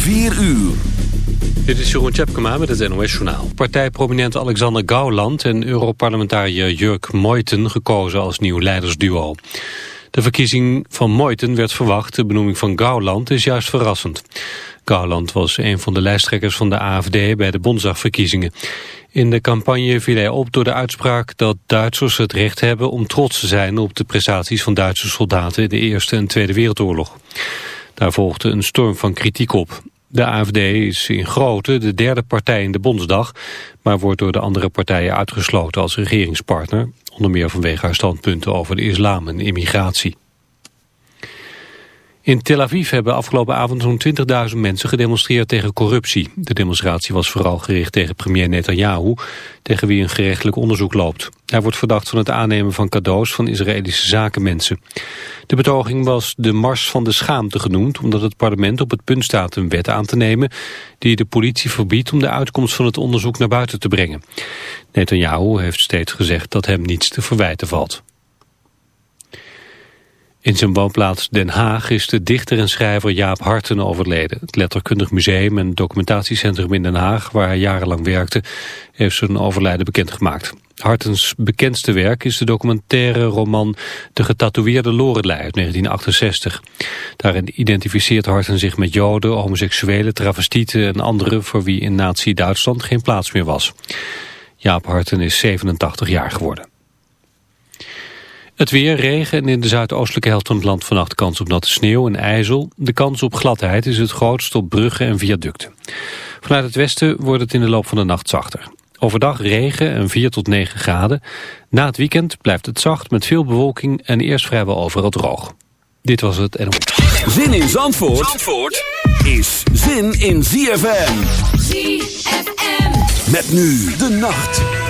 4 uur. Dit is Jeroen Tjepkema met het NOS Journaal. Partijprominent Alexander Gauland en Europarlementariër Jurk Moiten gekozen als nieuw leidersduo. De verkiezing van Moiten werd verwacht, de benoeming van Gauland is juist verrassend. Gauland was een van de lijsttrekkers van de AFD bij de Bondsdagverkiezingen. In de campagne viel hij op door de uitspraak dat Duitsers het recht hebben om trots te zijn op de prestaties van Duitse soldaten in de Eerste en Tweede Wereldoorlog. Daar volgde een storm van kritiek op. De AFD is in grootte de derde partij in de Bondsdag, maar wordt door de andere partijen uitgesloten als regeringspartner, onder meer vanwege haar standpunten over de islam en immigratie. In Tel Aviv hebben afgelopen avond zo'n 20.000 mensen gedemonstreerd tegen corruptie. De demonstratie was vooral gericht tegen premier Netanyahu, tegen wie een gerechtelijk onderzoek loopt. Hij wordt verdacht van het aannemen van cadeaus van Israëlische zakenmensen. De betoging was de Mars van de Schaamte genoemd, omdat het parlement op het punt staat een wet aan te nemen die de politie verbiedt om de uitkomst van het onderzoek naar buiten te brengen. Netanyahu heeft steeds gezegd dat hem niets te verwijten valt. In zijn woonplaats Den Haag is de dichter en schrijver Jaap Harten overleden. Het Letterkundig Museum en Documentatiecentrum in Den Haag, waar hij jarenlang werkte, heeft zijn overlijden bekendgemaakt. Hartens bekendste werk is de documentaire roman De getatoeëerde Lorelei uit 1968. Daarin identificeert Harten zich met joden, homoseksuelen, travestieten en anderen voor wie in nazi-Duitsland geen plaats meer was. Jaap Harten is 87 jaar geworden. Het weer, regen en in de zuidoostelijke helft van het land vannacht kans op natte sneeuw en ijzel. De kans op gladheid is het grootst op bruggen en viaducten. Vanuit het westen wordt het in de loop van de nacht zachter. Overdag regen en 4 tot 9 graden. Na het weekend blijft het zacht met veel bewolking en eerst vrijwel overal droog. Dit was het en... Zin in Zandvoort, Zandvoort is zin in ZFM. ZFM. Met nu de nacht.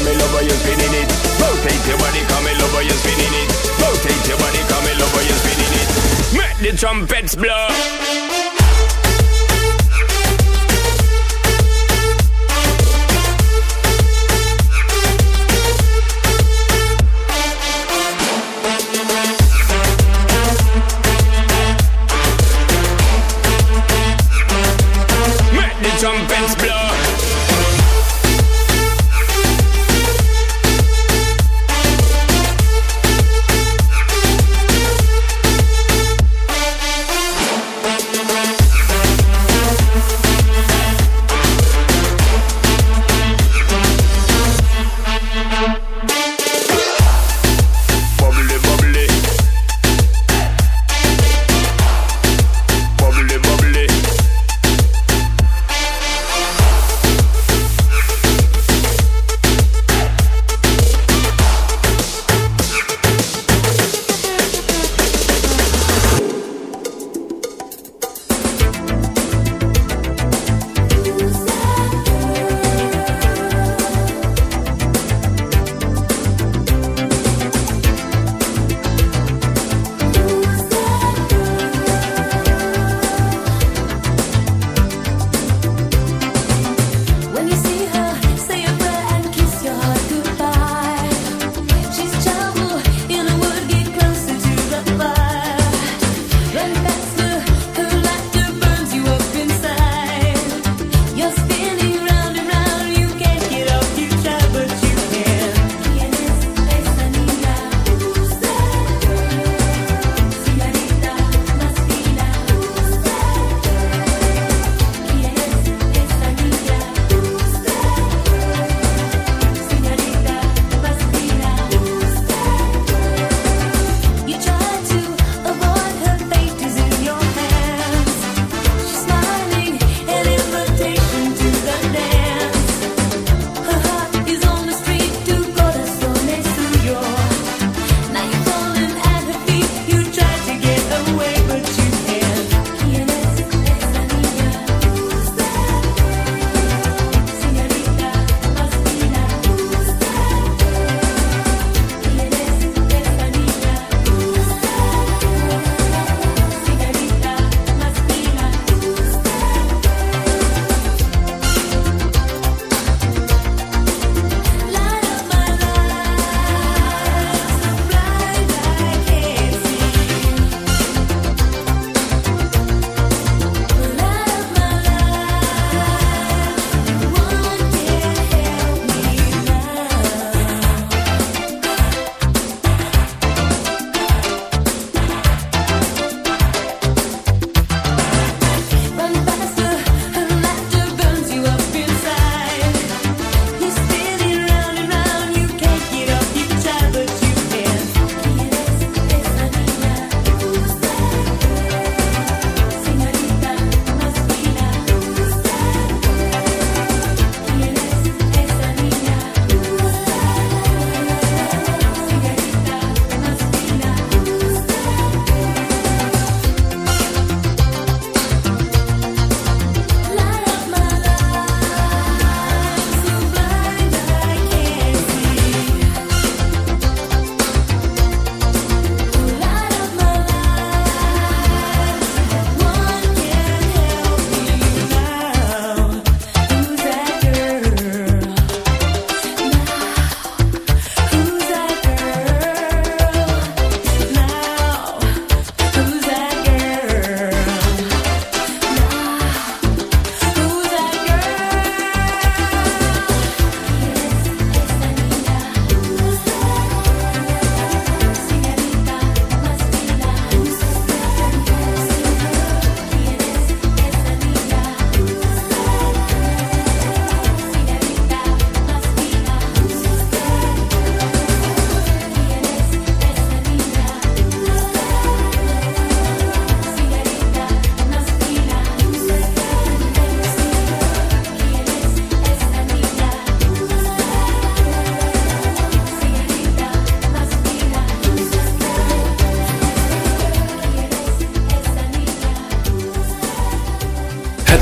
Come in over, you're spinning it. Rotate your body, come in over, you're spinning it. Rotate your body, come in over, you're spinning it. Make the trumpets blow.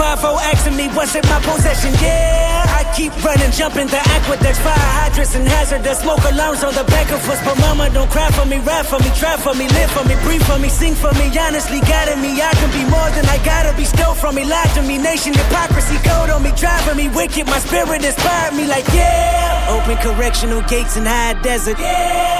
Five oh O asking me what's in my possession. Yeah, I keep running, jumping the aqueducts, fire hydrants and hazardous smoke alarms on the back of us. But mama, don't cry for me, ride for me, try for me, live for me, breathe for me, sing for me. Honestly, guiding me, I can be more than I gotta be. Stole from me, lied to me, nation hypocrisy, code on me, driving me wicked. My spirit inspired me, like yeah. Open correctional gates in high desert. Yeah.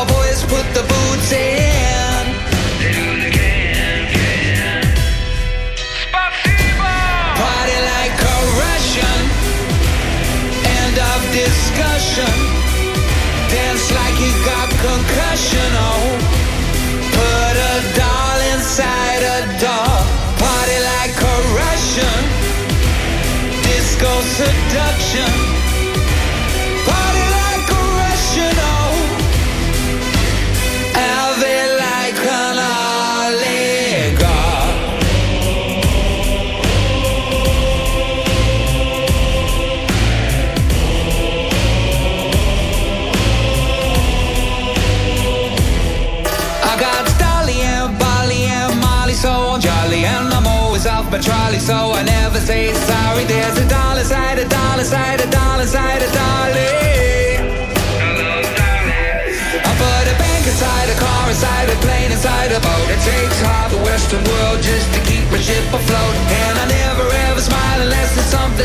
my voice put the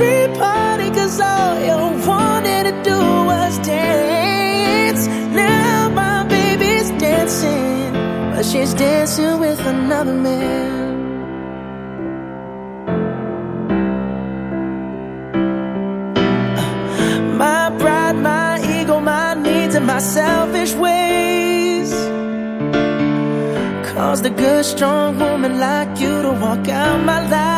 every party, cause all you wanted to do was dance. Now my baby's dancing, but she's dancing with another man. My pride, my ego, my needs, and my selfish ways caused a good, strong woman like you to walk out my life.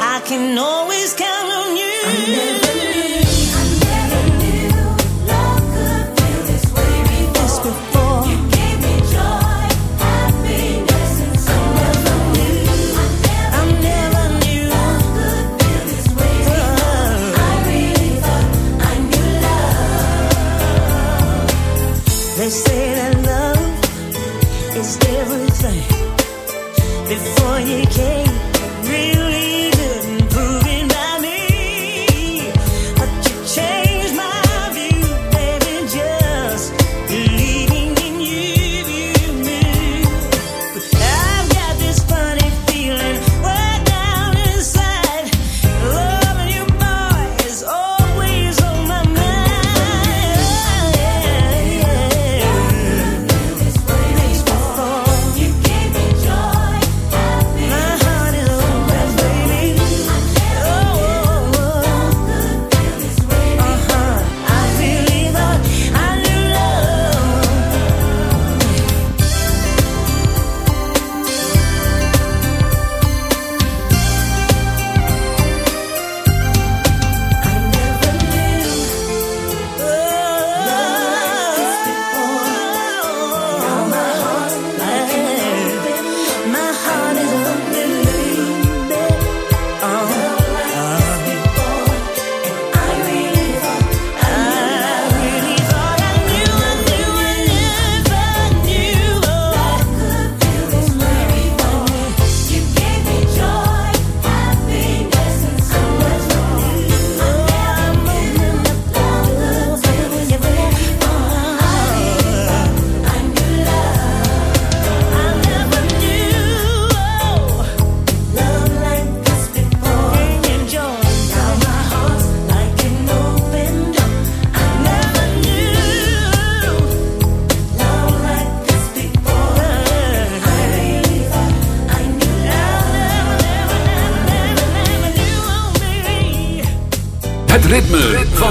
I can always count on you.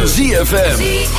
ZFM.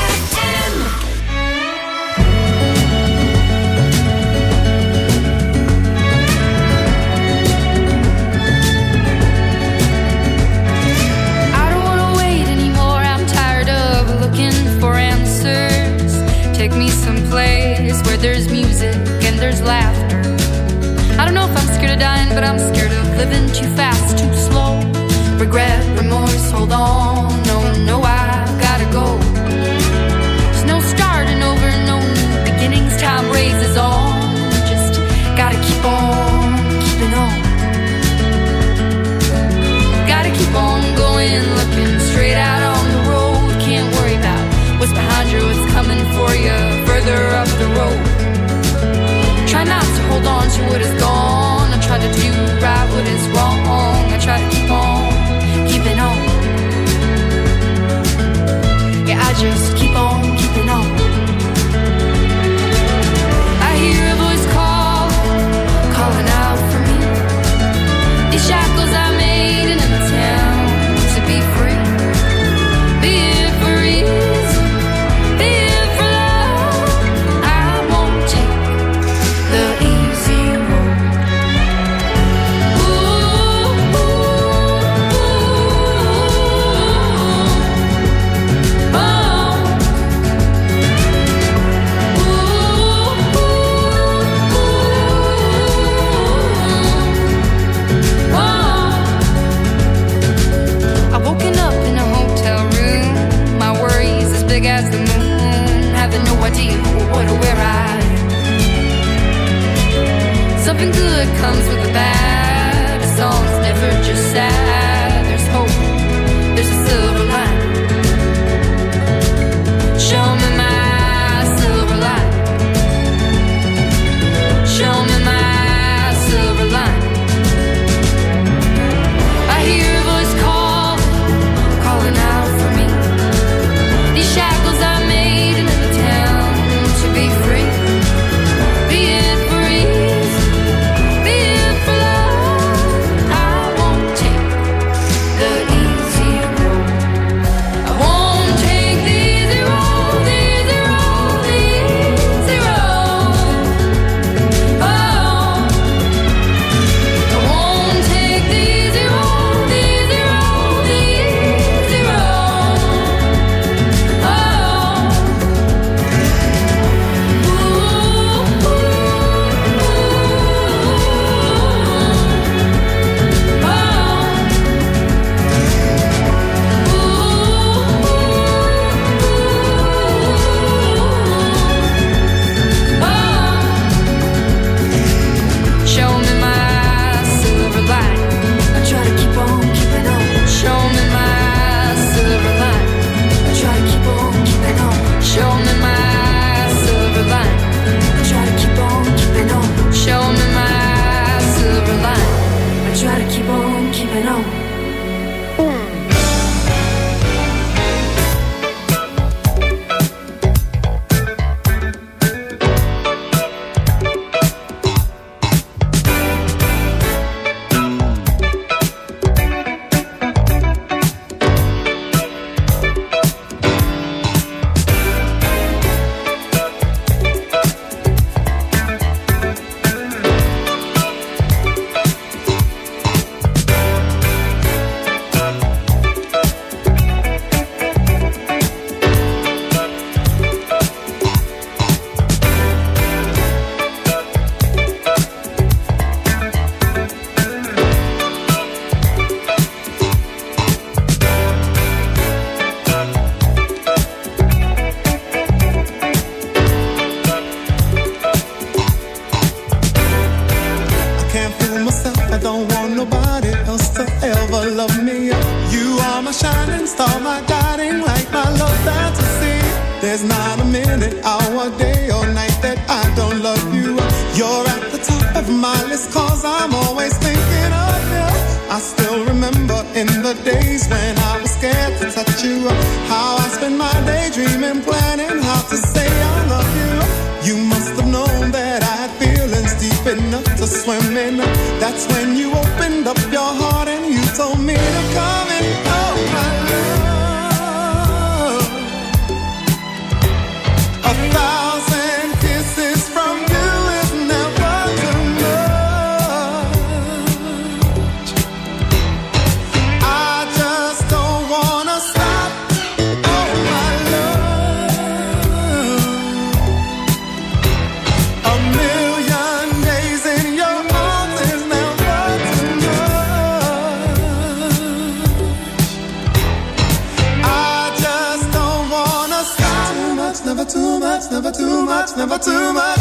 Too much.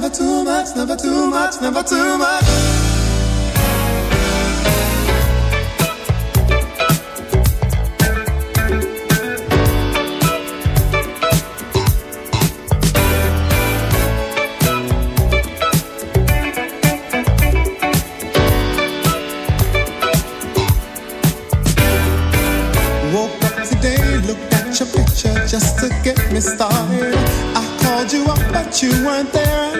Never too much, never too much, never too much. Woke up today, looked at your picture just to get me started. I called you up, but you weren't there,